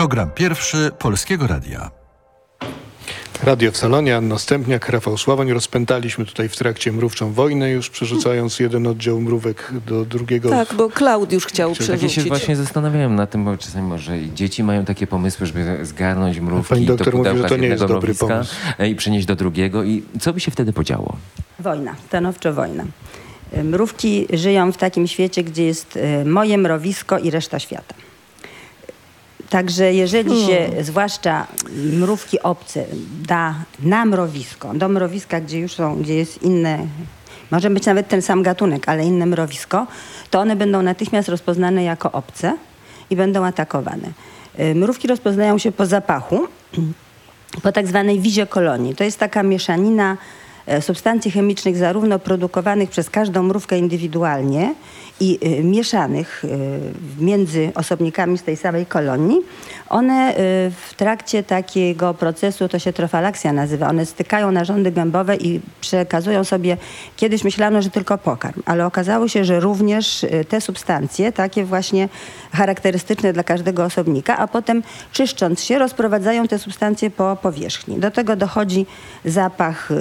Program pierwszy Polskiego Radia. Radio w salonie, Anna Stępniak, Rafał Sławoń. Rozpętaliśmy tutaj w trakcie mrówczą wojnę, już przerzucając jeden oddział mrówek do drugiego. Tak, bo Klaudiusz chciał Tak przerzucić. ja się właśnie zastanawiałem nad tym, bo czasami może i dzieci mają takie pomysły, żeby zgarnąć mrówki Pani doktor do mówi, że to nie jest jednego dobry pomysł. e, i przenieść do drugiego. I co by się wtedy podziało? Wojna, stanowczo wojna. Mrówki żyją w takim świecie, gdzie jest e, moje mrowisko i reszta świata. Także jeżeli się, zwłaszcza mrówki obce, da na mrowisko, do mrowiska, gdzie już są, gdzie jest inne, może być nawet ten sam gatunek, ale inne mrowisko, to one będą natychmiast rozpoznane jako obce i będą atakowane. E, Mrówki rozpoznają się po zapachu, po tak zwanej wizie kolonii. To jest taka mieszanina e, substancji chemicznych zarówno produkowanych przez każdą mrówkę indywidualnie i e, mieszanych e, między osobnikami z tej samej kolonii. One e, w trakcie takiego procesu, to się trofalakcja nazywa, one stykają narządy gębowe i przekazują sobie, kiedyś myślano, że tylko pokarm, ale okazało się, że również e, te substancje, takie właśnie charakterystyczne dla każdego osobnika, a potem czyszcząc się rozprowadzają te substancje po powierzchni. Do tego dochodzi zapach e,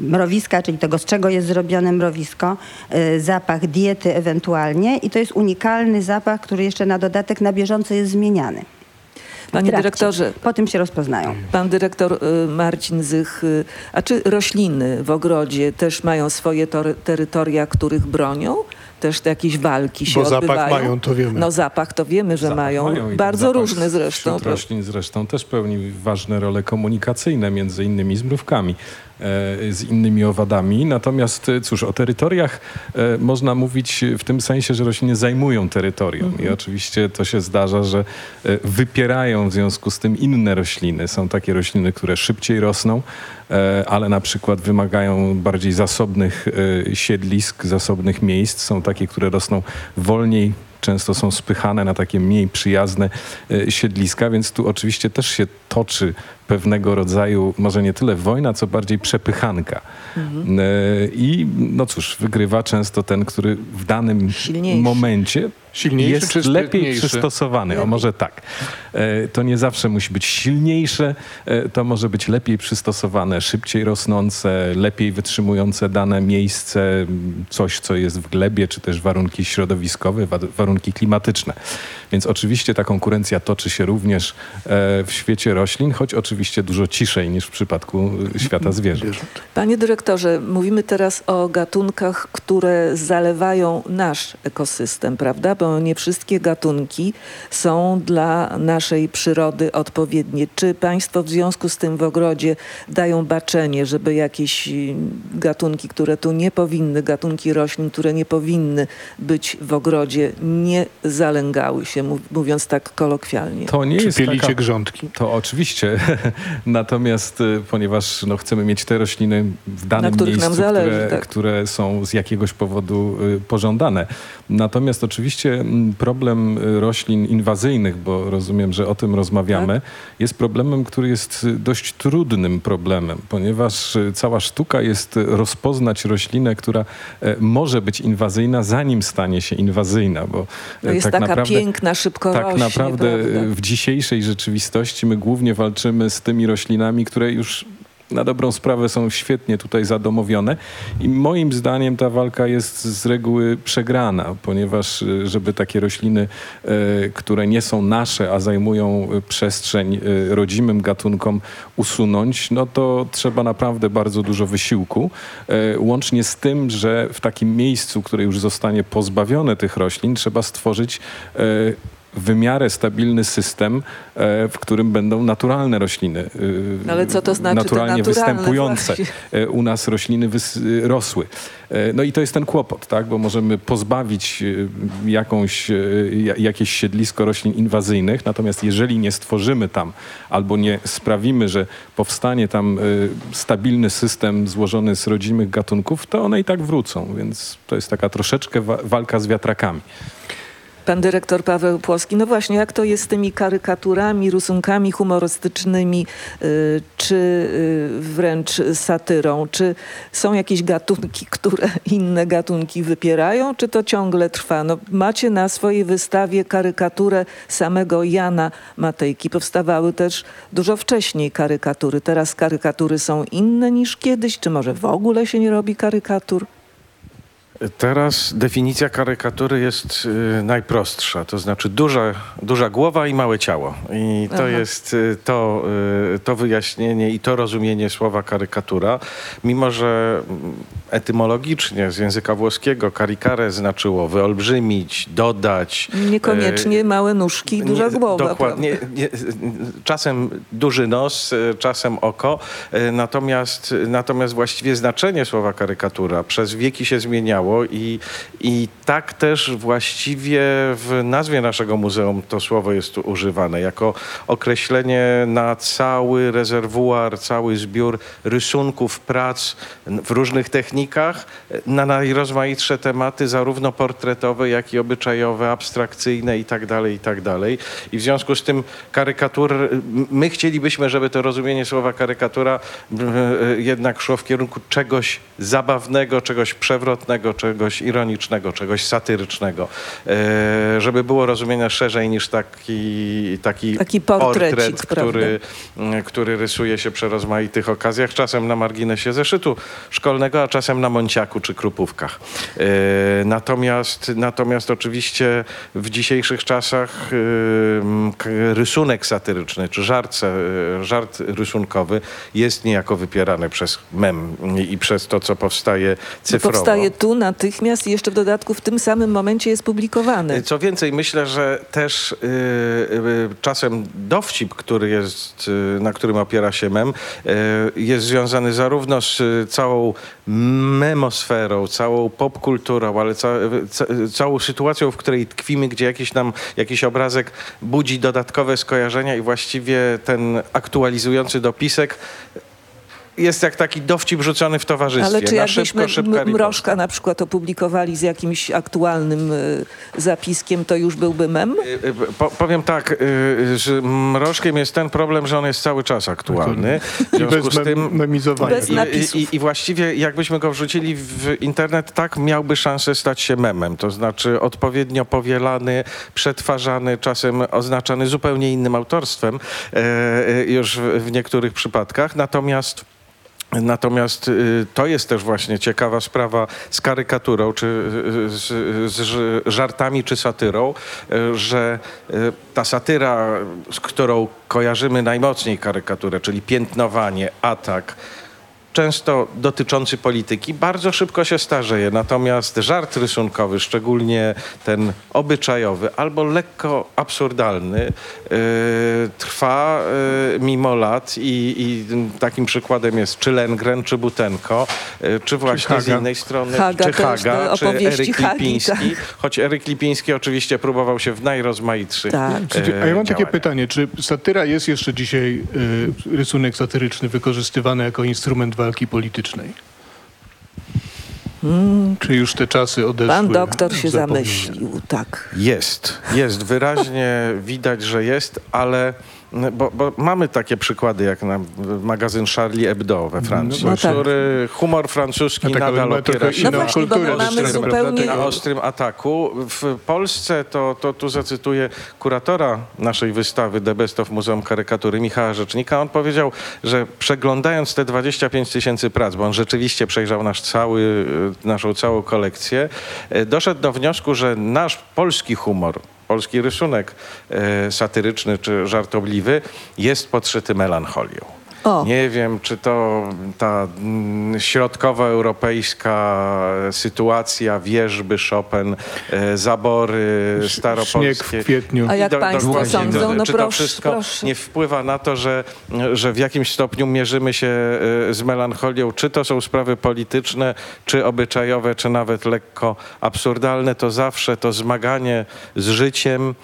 mrowiska, czyli tego, z czego jest zrobione mrowisko, zapach diety ewentualnie i to jest unikalny zapach, który jeszcze na dodatek na bieżąco jest zmieniany. Panie trakcie. dyrektorze, Po tym się rozpoznają. Pan dyrektor y, Marcin Zych, y, a czy rośliny w ogrodzie też mają swoje terytoria, których bronią? Też te jakieś walki się Bo zapach odbywają? mają, to wiemy. No zapach to wiemy, że Zapach mają. mają Bardzo zapach różny zresztą. Wśród roślin zresztą też pełni ważne role komunikacyjne, między innymi z mrówkami, z innymi owadami. Natomiast e, cóż, o terytoriach e, można mówić w tym sensie, że rośliny zajmują terytorium i oczywiście to się zdarza, że e, wypierają w związku z tym inne rośliny. Są takie rośliny, które szybciej rosną, e, ale na przykład wymagają bardziej zasobnych e, siedlisk, zasobnych miejsc. Są takie, które rosną wolniej, często są spychane na takie mniej przyjazne e, siedliska, więc tu oczywiście też się toczy pewnego rodzaju, może nie tyle wojna, co bardziej przepychanka. E, I no cóż, wygrywa często ten, który w danym Silniejszy. momencie Silniejszy jest czy lepiej przystosowany. O może tak. E, To nie zawsze musi być silniejsze, e, to może być lepiej przystosowane, szybciej rosnące, lepiej wytrzymujące dane miejsce, coś co jest w glebie, czy też warunki środowiskowe, wa- warunki klimatyczne. Więc oczywiście ta konkurencja toczy się również e, w świecie roślin, choć oczywiście dużo ciszej niż w przypadku e, świata zwierząt. Panie dyrektorze, mówimy teraz o gatunkach, które zalewają nasz ekosystem, prawda? Bo nie wszystkie gatunki są dla naszej przyrody odpowiednie. Czy państwo w związku z tym w ogrodzie dają baczenie, żeby jakieś mm, gatunki, które tu nie powinny, gatunki roślin, które nie powinny być w ogrodzie, nie zalęgały się, mów- mówiąc tak kolokwialnie? To nie Czy jest pielicie taka... grządki? To oczywiście. <laughs> <laughs> Natomiast y, ponieważ no, chcemy mieć te rośliny w danym miejscu, zależy, które, tak. które są z jakiegoś powodu y, pożądane. Natomiast oczywiście problem y, roślin inwazyjnych, bo rozumiem, że o tym rozmawiamy, Tak. jest problemem, który jest dość trudnym problemem, ponieważ cała sztuka jest rozpoznać roślinę, która e, może być inwazyjna, zanim stanie się inwazyjna, bo No e, jest tak taka naprawdę piękna, szybko tak rośnie, naprawdę prawda? w dzisiejszej rzeczywistości my głównie walczymy z tymi roślinami, które już na dobrą sprawę są świetnie tutaj zadomowione i moim zdaniem ta walka jest z reguły przegrana, ponieważ y, żeby takie rośliny, e, które nie są nasze, a zajmują y, przestrzeń rodzimym gatunkom usunąć, no to trzeba naprawdę bardzo dużo wysiłku. E, Łącznie z tym, że w takim miejscu, które już zostanie pozbawione tych roślin, trzeba stworzyć e, w miarę stabilny system, e, w którym będą naturalne rośliny. e, Ale co to znaczy Naturalnie występujące. właśnie? E, U nas rośliny rosły. No i to jest ten kłopot, tak? bo możemy pozbawić jakąś, ja- jakieś siedlisko roślin inwazyjnych, natomiast jeżeli nie stworzymy tam albo nie sprawimy, że powstanie tam stabilny system złożony z rodzimych gatunków, to one i tak wrócą, więc to jest taka troszeczkę wa- walka z wiatrakami. Pan dyrektor Paweł Płoski, no właśnie, jak to jest z tymi karykaturami, rysunkami humorystycznymi, y, czy y, wręcz satyrą? Czy są jakieś gatunki, <laughs> które inne gatunki wypierają, czy to ciągle trwa? No, macie na swojej wystawie karykaturę samego Jana Matejki. Powstawały też dużo wcześniej karykatury. Teraz karykatury są inne niż kiedyś, czy może w ogóle się nie robi karykatur? Teraz definicja karykatury jest y, najprostsza, to znaczy duża, duża głowa i małe ciało. I to Aha. jest y, to, y, to wyjaśnienie i to rozumienie słowa karykatura, mimo że mm, etymologicznie z języka włoskiego karikare znaczyło wyolbrzymić, dodać. Niekoniecznie małe nóżki i duża Nie, głowa. Dokładnie. Nie, czasem duży nos, czasem oko. Natomiast, natomiast właściwie znaczenie słowa karykatura przez wieki się zmieniało i, i tak też właściwie w nazwie naszego muzeum to słowo jest używane jako określenie na cały rezerwuar, cały zbiór rysunków, prac w różnych technikach na najrozmaitsze tematy, zarówno portretowe, jak i obyczajowe, abstrakcyjne i tak dalej, i tak. I w związku z tym karykatur, my chcielibyśmy, żeby to rozumienie słowa karykatura e, e, jednak szło w kierunku czegoś zabawnego, czegoś przewrotnego, czegoś ironicznego, czegoś satyrycznego, e, żeby było rozumiane szerzej niż taki, taki, Taki portrecik, który, m, który rysuje się przy rozmaitych okazjach, czasem na marginesie zeszytu szkolnego, a czasem na mąciaku czy krupówkach. E, Natomiast, natomiast oczywiście w dzisiejszych czasach e, rysunek satyryczny czy żart, żart rysunkowy jest niejako wypierany przez mem i przez to, co powstaje cyfrowo. powstaje tu natychmiast i jeszcze w dodatku w tym samym momencie jest publikowany. Co więcej, myślę, że też y, y, czasem dowcip, który jest, y, na którym opiera się mem, y, jest związany zarówno z y, całą memosferą, całą popkulturą, ale ca, ca, całą sytuacją, w której tkwimy, gdzie jakiś nam, jakiś obrazek budzi dodatkowe skojarzenia i właściwie ten aktualizujący dopisek jest jak taki dowcip rzucony w towarzystwie. Ale czy na szybko, jakbyśmy szybka Mrożka na przykład opublikowali z jakimś aktualnym y, zapiskiem, to już byłby mem? Y, y, Po, powiem tak, y, że mrożkiem jest ten problem, że on jest cały czas aktualny. W I związku bez z tym memizowania. Bez i, napisów. i, I właściwie jakbyśmy go wrzucili w internet, tak miałby szansę stać się memem. To znaczy odpowiednio powielany, przetwarzany, czasem oznaczany zupełnie innym autorstwem e, e, już w, w niektórych przypadkach. Natomiast Natomiast y, to jest też właśnie ciekawa sprawa z karykaturą, czy y, z, z żartami, czy satyrą, y, że ta satyra, z którą kojarzymy najmocniej karykaturę, czyli piętnowanie, atak, często dotyczący polityki, bardzo szybko się starzeje. Natomiast żart rysunkowy, szczególnie ten obyczajowy albo lekko absurdalny, yy, trwa yy, mimo lat i, i takim przykładem jest czy Lengren, czy Butenko, yy, czy właśnie z Haga. innej strony, Haga czy Haga, te czy Eryk Hagi, Lipiński. tak. Choć Eryk Lipiński oczywiście próbował się w najrozmaitszych Tak. yy, Czy- A ja mam takie pytanie, czy satyra jest jeszcze dzisiaj, rysunek satyryczny wykorzystywany jako instrument walki politycznej? Czy już te czasy odeszły? Pan doktor się zamyślił, tak. Jest, jest. Wyraźnie widać, że jest, ale bo, bo mamy takie przykłady jak na magazyn Charlie Hebdo we Francji, No tak. który humor francuski No tak, nadal opiera się No właśnie, kulturę mamy zupełnie... na ostrym ataku. W Polsce, to, to tu zacytuję kuratora naszej wystawy The Best of Muzeum Karykatury, Michała Rzecznika. On powiedział, że przeglądając te 25 tysięcy prac, bo on rzeczywiście przejrzał nasz cały, e, naszą całą kolekcję, e, doszedł do wniosku, że nasz polski humor, polski rysunek e, satyryczny czy żartobliwy jest podszyty melancholią. O. Nie wiem, czy to ta środkowoeuropejska sytuacja, wierzby Chopin, e, zabory staropolskie. Śnieg w kwietniu. A jak Do- państwo dokładnie. sądzą? No czy to proszę, wszystko proszę. nie wpływa na to, że, że w jakimś stopniu mierzymy się e, z melancholią, czy to są sprawy polityczne, czy obyczajowe, czy nawet lekko absurdalne, to zawsze to zmaganie z życiem,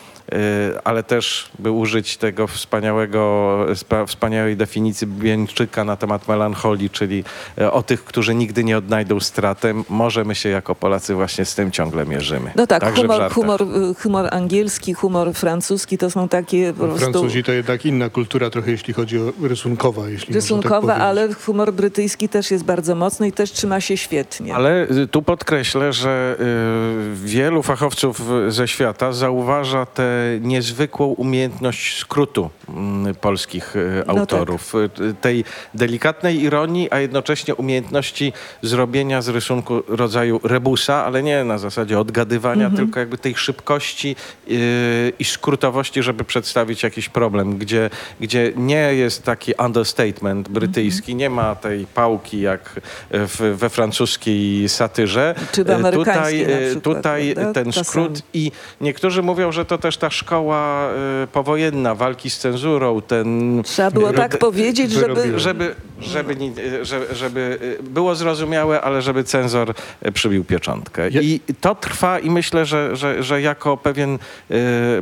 ale też, by użyć tego wspaniałego, spa- wspaniałej definicji Bieńczyka na temat melancholii, czyli e, o tych, którzy nigdy nie odnajdą stratę, możemy się jako Polacy właśnie z tym ciągle mierzymy. No tak, humor, humor, y, humor angielski, humor francuski to są takie po prostu Francuzi to jednak inna kultura trochę, jeśli chodzi o rysunkowa, jeśli rysunkowe, można tak ale humor brytyjski też jest bardzo mocny i też trzyma się świetnie. Ale y, tu podkreślę, że y, wielu fachowców y, ze świata zauważa tę niezwykłą umiejętność skrótu mm, polskich y, No autorów. Y, Tej delikatnej ironii, a jednocześnie umiejętności zrobienia z rysunku rodzaju rebusa, ale nie na zasadzie odgadywania, tylko jakby tej szybkości y, i skrótowości, żeby przedstawić jakiś problem, gdzie, gdzie nie jest taki understatement brytyjski, nie ma tej pałki jak w, we francuskiej satyrze. Czy w E, amerykańskiej Tutaj, e, przykład, tutaj ten skrót i niektórzy mówią, że to też ta szkoła e, powojenna, walki z cenzurą, ten... Trzeba było tak powiedzieć, żeby... Żeby, żeby, nie- żeby, żeby było zrozumiałe, ale żeby cenzor e, przybił pieczątkę. I to trwa i myślę, że, że, że jako pewien, e,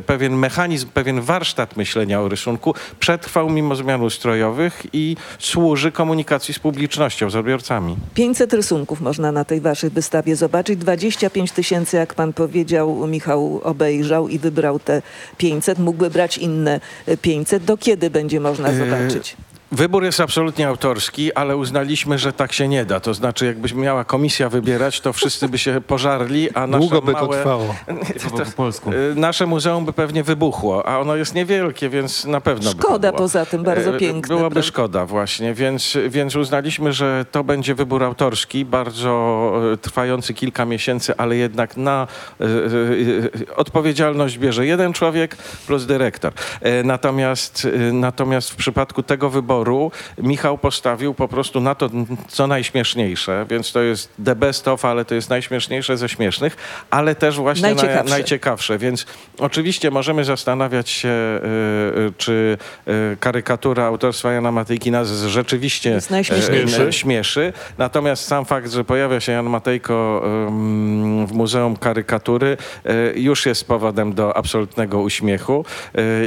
pewien mechanizm, pewien warsztat myślenia o rysunku przetrwał mimo zmian ustrojowych i służy komunikacji z publicznością, z odbiorcami. 500 rysunków można na tej waszej wystawie zobaczyć. 25 tysięcy, jak pan powiedział, Michał obejrzał i wybrał te 500. Mógłby brać inne e, 500. Do kiedy będzie można Yy, zobaczyć? Wybór jest absolutnie autorski, ale uznaliśmy, że tak się nie da. To znaczy, jakbyś miała komisja wybierać, to wszyscy by się pożarli, a nasze Długo by <laughs> to małe... trwało. Typowo po polsku. Y, Nasze muzeum by pewnie wybuchło, a ono jest niewielkie, więc na pewno by Szkoda to było. poza tym, bardzo E, piękne. Byłoby prawda? szkoda właśnie, więc, więc uznaliśmy, że to będzie wybór autorski, bardzo e, trwający kilka miesięcy, ale jednak na odpowiedzialność bierze jeden człowiek plus dyrektor. Natomiast, natomiast w przypadku tego wyboru Michał postawił po prostu na to, co najśmieszniejsze, więc to jest the best of, ale to jest najśmieszniejsze ze śmiesznych, ale też właśnie Najciekawsze. Naj, najciekawsze. Więc oczywiście możemy zastanawiać się, y, y, czy y, karykatura autorstwa Jana Matejki nas rzeczywiście śmieszy. Natomiast sam fakt, że pojawia się Jan Matejko w Muzeum Karykatury już jest powodem do absolutnego uśmiechu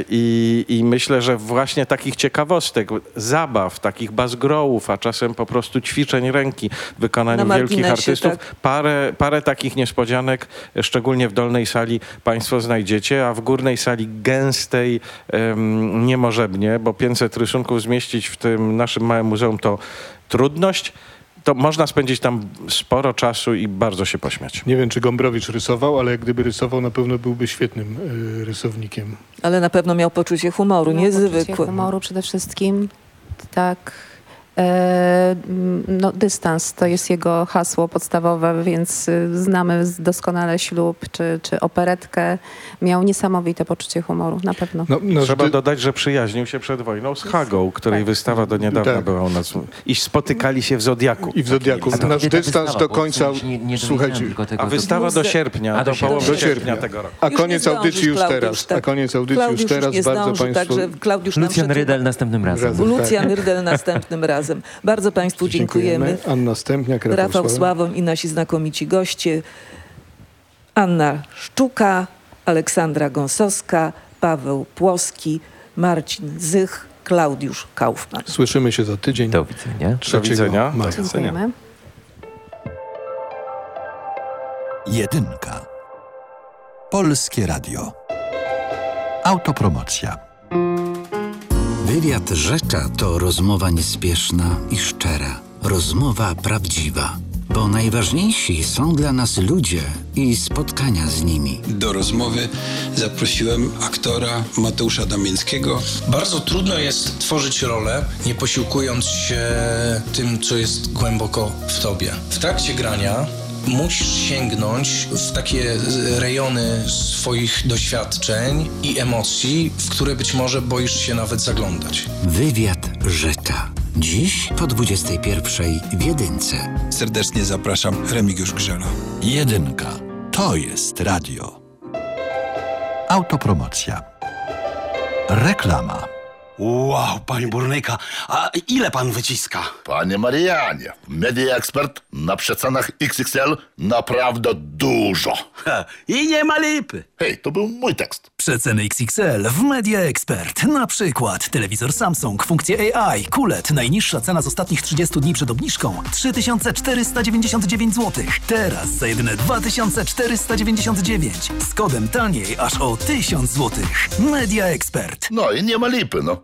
i, i myślę, że właśnie takich ciekawostek zabaw, takich bazgrołów, a czasem po prostu ćwiczeń ręki w wykonaniu Na wielkich artystów. tak. Parę, parę takich niespodzianek, szczególnie w dolnej sali państwo znajdziecie, a w górnej sali gęstej em, niemożebnie, bo 500 rysunków zmieścić w tym naszym małym muzeum to trudność. To można spędzić tam sporo czasu i bardzo się pośmiać. Nie wiem, czy Gombrowicz rysował, ale gdyby rysował, na pewno byłby świetnym y, rysownikiem. Ale na pewno miał poczucie humoru, Miał poczucie niezwykłe. humoru przede wszystkim. Tak. E, no, dystans to jest jego hasło podstawowe, więc y, znamy doskonale ślub czy, czy operetkę. Miał niesamowite poczucie humoru, na pewno. No, Trzeba dodać, że przyjaźnił się przed wojną z Hagą, której wystawa do niedawna Tak. była u nas. I spotykali się w Zodiaku. I w Zodiaku. A Nasz dystans wystawa? do końca, nie- nie słuchajcie, tylko tego. A wystawa do sierpnia, a do połowy do sierpnia tego roku. A Już koniec nie audycji zdążysz, już Klaudiusz, teraz. tak. A koniec audycji Klaudiusz już teraz. nie bardzo zdąży, Państwu... także Klaudiusz Lucjan. Rydel następnym razem. Lucjan tak. Rydel następnym razem. <laughs> Bardzo Państwu dziękujemy. Anna Stępniak, Rafał, Rafał. Sławom i nasi znakomici goście. Anna Szczuka, Aleksandra Gąsowska, Paweł Płoski, Marcin Zych, Klaudiusz Kaufmann. Słyszymy się za tydzień. Do widzenia. 3 widzenia. maja. Dziękujemy. Jedynka. Polskie Radio. Autopromocja. Wywiad Rzecza to rozmowa niespieszna i szczera. Rozmowa prawdziwa. Bo najważniejsi są dla nas ludzie i spotkania z nimi. Do rozmowy zaprosiłem aktora Mateusza Damińskiego. Bardzo trudno jest tworzyć rolę, nie posiłkując się tym, co jest głęboko w tobie. W trakcie grania musisz sięgnąć w takie rejony swoich doświadczeń i emocji, w które być może boisz się nawet zaglądać. Wywiad Rzecza. Dziś po 21 w Jedynce. Serdecznie zapraszam Remigiusz Grzela. Jedynka. To jest radio. Autopromocja. Reklama. Wow, panie burnyka, a ile pan wyciska? Panie Marianie, Media Expert na przecenach XXL naprawdę dużo. Ha, I nie ma lipy. Hej, to był mój tekst. Przeceny XXL w Media Expert. Na przykład telewizor Samsung, funkcje AI, QLED. Najniższa cena z ostatnich 30 dni przed obniżką 3499 zł. Teraz za jedyne 2499. Z kodem taniej aż o 1000 zł. Media Expert. No i nie ma lipy, no.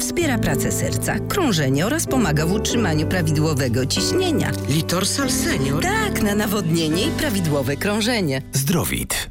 wspiera pracę serca, krążenie oraz pomaga w utrzymaniu prawidłowego ciśnienia. Litorsal Senior? Tak, na nawodnienie i prawidłowe krążenie. Zdrowit.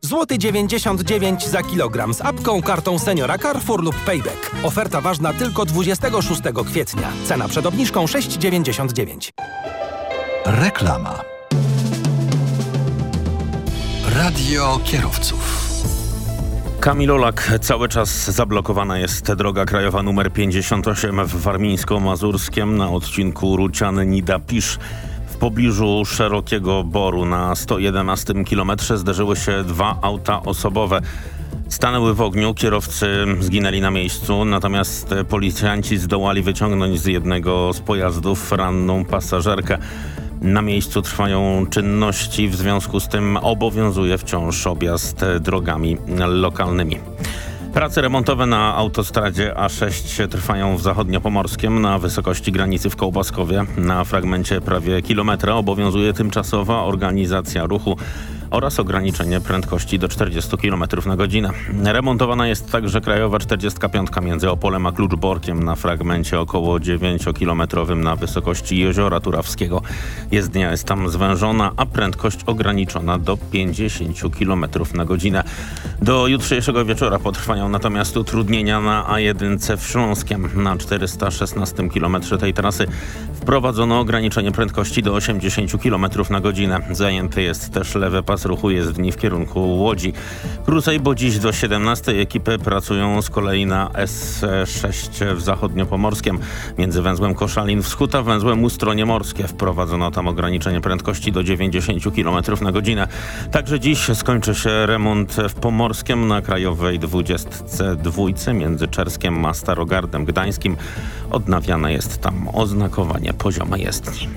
Złoty 99 za kilogram z apką, kartą seniora Carrefour lub Payback. Oferta ważna tylko 26 kwietnia. Cena przed obniżką 6,99. Reklama. Radio kierowców. Kamil Olak, cały czas zablokowana jest droga krajowa numer 58 w Warmińsko-Mazurskiem na odcinku Ruciany-Nida-Pisz. Pobliżu szerokiego boru na 111 km zderzyły się dwa auta osobowe. Stanęły w ogniu, kierowcy zginęli na miejscu, natomiast policjanci zdołali wyciągnąć z jednego z pojazdów ranną pasażerkę. Na miejscu trwają czynności, w związku z tym obowiązuje wciąż objazd drogami lokalnymi. Prace remontowe na autostradzie A6 trwają w zachodniopomorskiem na wysokości granicy w Kołbaskowie. Na fragmencie prawie kilometra obowiązuje tymczasowa organizacja ruchu oraz ograniczenie prędkości do 40 km na godzinę. Remontowana jest także krajowa 45 między Opolem a Kluczborkiem na fragmencie około 9-kilometrowym na wysokości Jeziora Turawskiego. Jezdnia jest tam zwężona, a prędkość ograniczona do 50 km na godzinę. Do jutrzejszego wieczora potrwają natomiast utrudnienia na A1 w Śląskiem. Na 416 km tej trasy wprowadzono ograniczenie prędkości do 80 km na godzinę. Zajęty jest też lewy pas ruchu jezdni w kierunku Łodzi. Krócej, bo dziś do 17 ekipy pracują z kolei na S6 w zachodniopomorskiem. Między węzłem Koszalin Wschód a węzłem Ustronie Morskie wprowadzono tam ograniczenie prędkości do 90 km na godzinę. Także dziś skończy się remont w Pomorskiem na Krajowej 22 między Czerskiem a Starogardem Gdańskim. Odnawiane jest tam oznakowanie poziome jezdni.